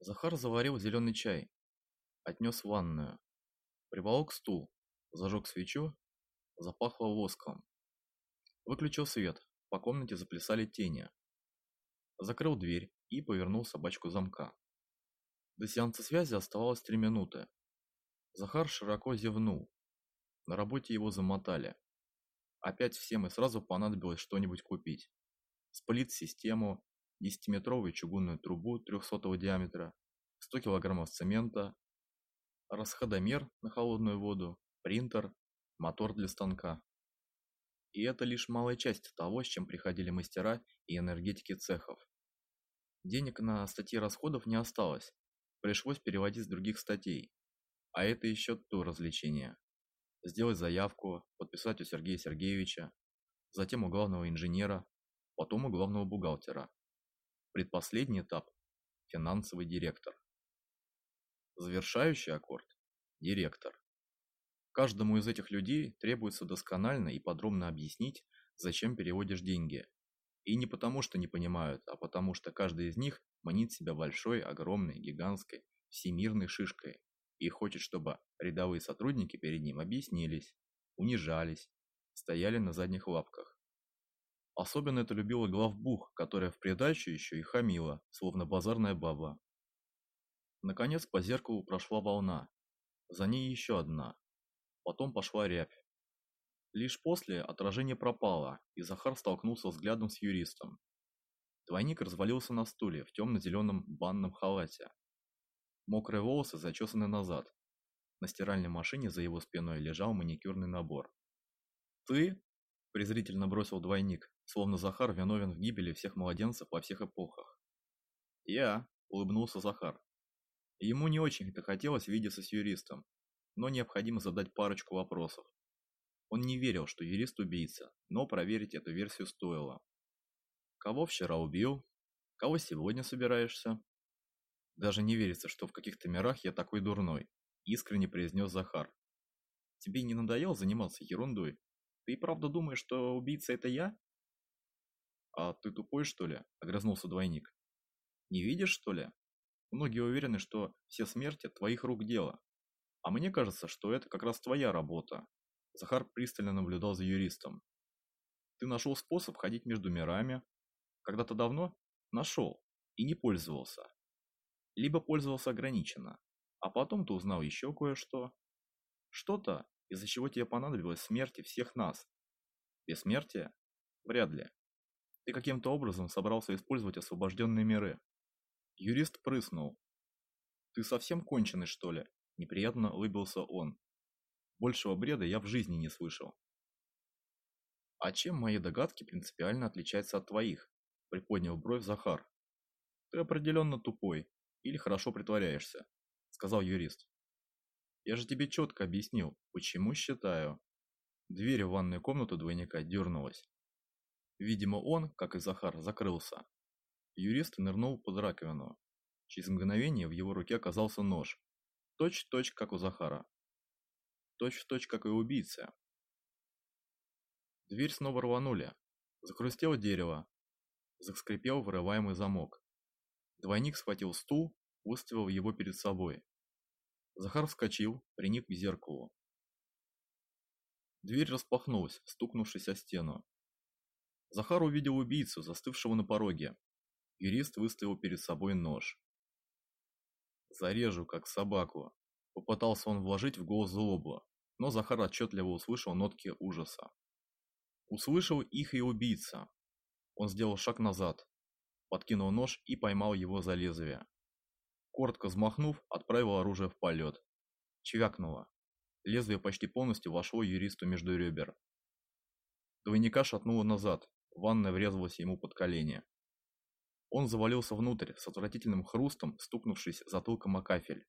Захар заварил зеленый чай, отнес в ванную, приволок стул, зажег свечу, запахло воском. Выключил свет, по комнате заплясали тени. Закрыл дверь и повернул собачку замка. До сеанса связи оставалось три минуты. Захар широко зевнул. На работе его замотали. Опять всем и сразу понадобилось что-нибудь купить. Сплит-систему, 10-метровую чугунную трубу 300 диаметра, 100 килограммов цемента, расходомер на холодную воду, принтер, мотор для станка. И это лишь малая часть того, с чем приходили мастера и энергетики цехов. Денег на статьи расходов не осталось, пришлось переводить с других статей. А это еще то развлечение. Сделать заявку, подписать у Сергея Сергеевича, затем у главного инженера, потом у главного бухгалтера. Предпоследний этап – финансовый директор. Завершающий аккорд – директор. Каждому из этих людей требуется досконально и подробно объяснить, зачем переводишь деньги. И не потому, что не понимают, а потому, что каждый из них манит себя большой, огромной, гигантской, всемирной шишкой и хочет, чтобы рядовые сотрудники перед ним объяснились, унижались, стояли на задних лапках. Особенно это любила главбух, которая в придачу еще и хамила, словно базарная баба. Наконец по зеркалу прошла волна, за ней еще одна, потом пошла рябь. Лишь после отражение пропало, и Захар столкнулся взглядом с юристом. Двойник развалился на стуле в темно-зеленом банном халате. Мокрые волосы зачесаны назад. На стиральной машине за его спиной лежал маникюрный набор. «Ты?» – презрительно бросил двойник, словно Захар виновен в гибели всех младенцев во всех эпохах. «Я», – улыбнулся Захар. Ему не очень-то хотелось видеться с юристом, но необходимо задать парочку вопросов. Он не верил, что юрист убийца, но проверить эту версию стоило. Кого вчера убил? Кого сегодня собираешься? Даже не верится, что в каких-то мирах я такой дурной, искренне произнес Захар. Тебе не надоело заниматься ерундой? Ты и правда думаешь, что убийца это я? А ты тупой, что ли? Огрызнулся двойник. Не видишь, что ли? Многие уверены, что все смерти твоих рук дело. А мне кажется, что это как раз твоя работа. Захар пристально наблюдал за юристом. Ты нашел способ ходить между мирами. Когда-то давно нашел и не пользовался. Либо пользовался ограниченно. А потом ты узнал еще кое-что. Что-то, из-за чего тебе понадобилось смерти всех нас. Бессмертие? Вряд ли. Ты каким-то образом собрался использовать освобожденные миры. Юрист прыснул. Ты совсем конченый, что ли? Неприятно улыбился он. Большего бреда я в жизни не слышал. А чем мои догадки принципиально отличаются от твоих? Приподнял бровь Захар. Ты определенно тупой или хорошо притворяешься, сказал юрист. Я же тебе четко объяснил, почему считаю. Дверь в ванную комнату двойника дернулась. Видимо, он, как и Захар, закрылся. Юрист нырнул под раковину. Через мгновение в его руке оказался нож, Точь-в-точь, как у Захара. Точь-в-точь, как и убийца. Дверь снова рванули. Закрустело дерево. Заскрипел вырываемый замок. Двойник схватил стул, выставил его перед собой. Захар вскочил, приник к зеркалу. Дверь распахнулась, стукнувшись о стену. Захар увидел убийцу, застывшего на пороге. Юрист выставил перед собой нож. Зарежу, как собаку. Попытался он вложить в голос злобу, но Захар отчетливо услышал нотки ужаса. Услышал их и убийца. Он сделал шаг назад, подкинул нож и поймал его за лезвие. Коротко взмахнув, отправил оружие в полет. Чвякнуло. Лезвие почти полностью вошло юристу между ребер. Двойника шатнуло назад, ванная врезалась ему под колени. Он завалился внутрь, с отвратительным хрустом, стукнувшись затылком о кафель.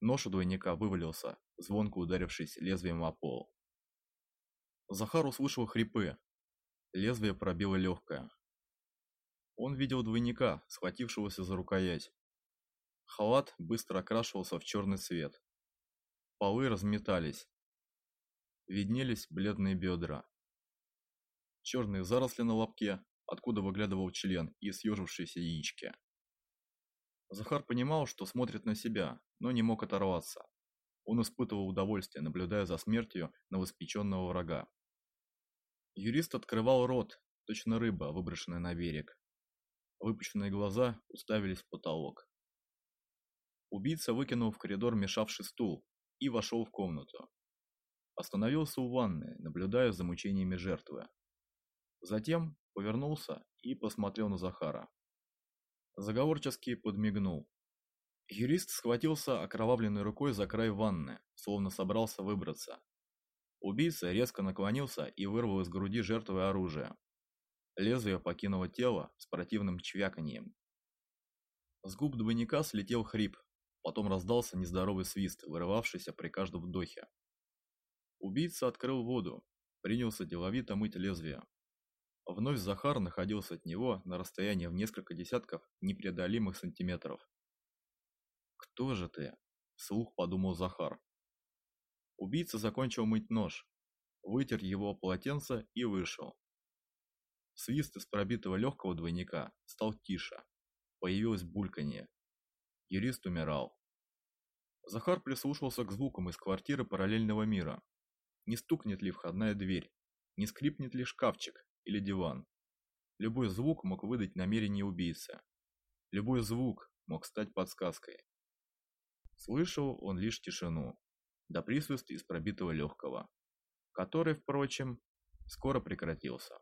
Нож у двойника вывалился, звонко ударившись лезвием о пол. Захар услышал хрипы. Лезвие пробило легкое. Он видел двойника, схватившегося за рукоять. Халат быстро окрашивался в черный цвет. Полы разметались. Виднелись бледные бедра. Черные заросли на лобке, откуда выглядывал член и съежившиеся яички. Захар понимал, что смотрит на себя, но не мог оторваться. Он испытывал удовольствие, наблюдая за смертью новоспеченного врага. Юрист открывал рот, точно рыба, выброшенная на берег. Выпущенные глаза уставились в потолок. Убийца выкинул в коридор мешавший стул и вошел в комнату. Остановился у ванны, наблюдая за мучениями жертвы. Затем повернулся и посмотрел на Захара. Заговорчески подмигнул. Юрист схватился окровавленной рукой за край ванны, словно собрался выбраться. Убийца резко наклонился и вырвал из груди жертвы оружие. Лезвие покинуло тело с противным чвяканьем. С губ двойника слетел хрип, потом раздался нездоровый свист, вырывавшийся при каждом вдохе. Убийца открыл воду, принялся деловито мыть лезвие. Вновь Захар находился от него на расстоянии в несколько десятков непреодолимых сантиметров. «Кто же ты?» – вслух подумал Захар. Убийца закончил мыть нож, вытер его полотенце и вышел. Свист из пробитого легкого двойника стал тише. Появилось бульканье. Юрист умирал. Захар прислушался к звукам из квартиры параллельного мира. Не стукнет ли входная дверь? Не скрипнет ли шкафчик или диван? Любой звук мог выдать намерение убийцы. Любой звук мог стать подсказкой. Слышал он лишь тишину, да присвист из пробитого легкого, который, впрочем, скоро прекратился.